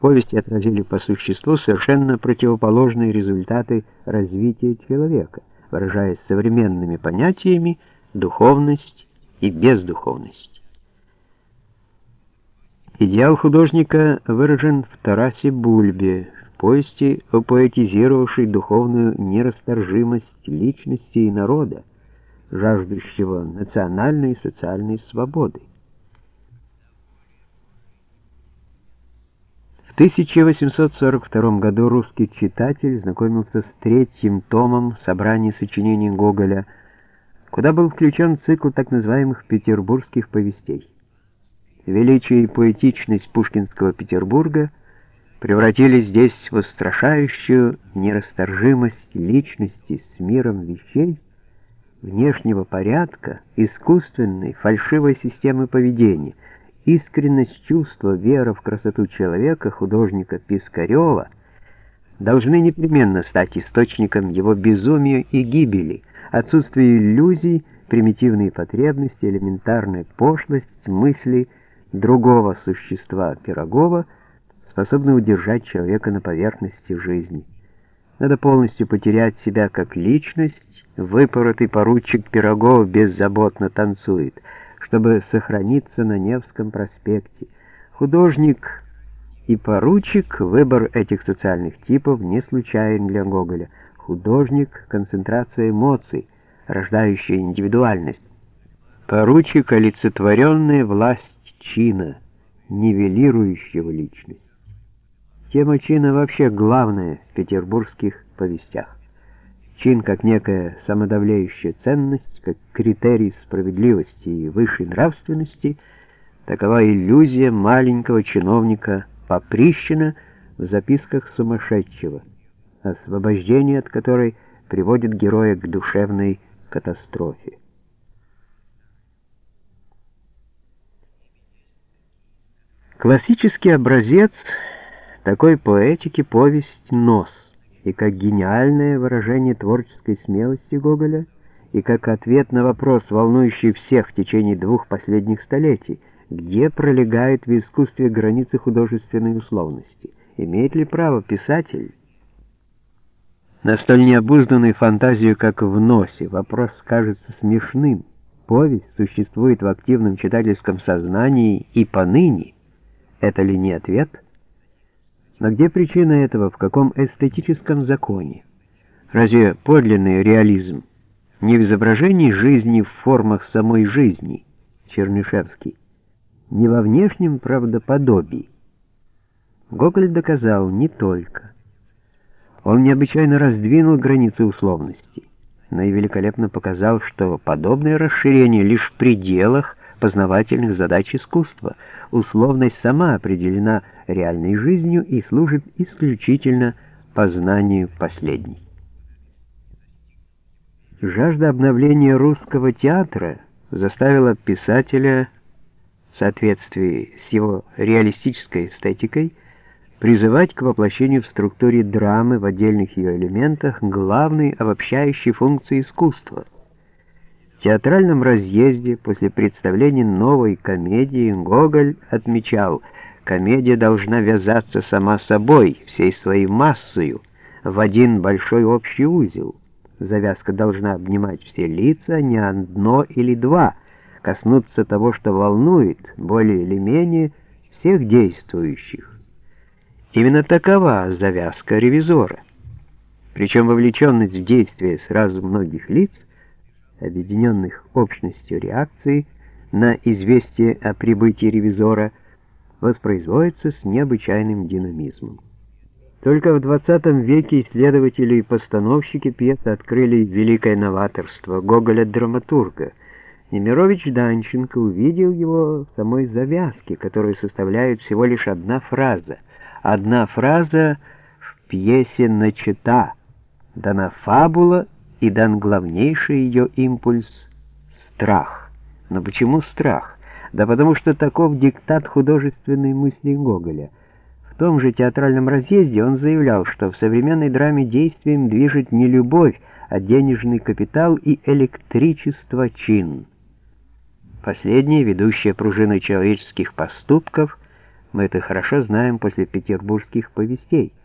Повести отразили по существу совершенно противоположные результаты развития человека, выражаясь современными понятиями духовность и бездуховность. Идеал художника выражен в Тарасе Бульбе, в повести, опоэтизировавшей духовную нерасторжимость личности и народа, жаждущего национальной и социальной свободы. 1842 году русский читатель знакомился с третьим томом собрания сочинений Гоголя, куда был включен цикл так называемых петербургских повестей. Величие и поэтичность пушкинского Петербурга превратились здесь в устрашающую нерасторжимость личности с миром вещей, внешнего порядка, искусственной, фальшивой системы поведения — искренность чувства, вера в красоту человека, художника Пискарева, должны непременно стать источником его безумия и гибели, отсутствие иллюзий, примитивные потребности, элементарная пошлость мысли другого существа Пирогова способны удержать человека на поверхности жизни. Надо полностью потерять себя как личность, выпоротый поручик Пирогов беззаботно танцует — чтобы сохраниться на Невском проспекте. Художник и поручик — выбор этих социальных типов не случайен для Гоголя. Художник — концентрация эмоций, рождающая индивидуальность. Поручик — олицетворенная власть чина, нивелирующего личность. Тема чина вообще главная в петербургских повестях. Чин как некая самодавляющая ценность, как критерий справедливости и высшей нравственности, такова иллюзия маленького чиновника Поприщина в записках сумасшедшего, освобождение от которой приводит героя к душевной катастрофе. Классический образец такой поэтики повесть «Нос» и как гениальное выражение творческой смелости Гоголя, и как ответ на вопрос, волнующий всех в течение двух последних столетий, где пролегают в искусстве границы художественной условности. Имеет ли право писатель на столь необузданную фантазию, как в носе? Вопрос кажется смешным. Повесть существует в активном читательском сознании и поныне. Это ли не ответ? Но где причина этого, в каком эстетическом законе? Разве подлинный реализм не в изображении жизни в формах самой жизни, Чернышевский, не во внешнем правдоподобии? Гоголь доказал не только. Он необычайно раздвинул границы условности, но и великолепно показал, что подобное расширение лишь в пределах познавательных задач искусства. Условность сама определена реальной жизнью и служит исключительно познанию последней. Жажда обновления русского театра заставила писателя в соответствии с его реалистической эстетикой призывать к воплощению в структуре драмы в отдельных ее элементах главной обобщающей функции искусства — театральном разъезде после представления новой комедии Гоголь отмечал, комедия должна вязаться сама собой, всей своей массою, в один большой общий узел. Завязка должна обнимать все лица, а не одно или два, коснуться того, что волнует, более или менее, всех действующих. Именно такова завязка ревизора. Причем вовлеченность в действие сразу многих лиц — объединенных общностью реакции на известие о прибытии ревизора, воспроизводится с необычайным динамизмом. Только в 20 веке исследователи и постановщики пьесы открыли великое новаторство Гоголя-драматурга. Немирович Данченко увидел его в самой завязке, которую составляет всего лишь одна фраза. Одна фраза в пьесе начата, дана фабула и дан главнейший ее импульс — страх. Но почему страх? Да потому что таков диктат художественной мысли Гоголя. В том же театральном разъезде он заявлял, что в современной драме действием движет не любовь, а денежный капитал и электричество чин. Последняя, ведущая пружина человеческих поступков, Мы это хорошо знаем после петербургских повестей.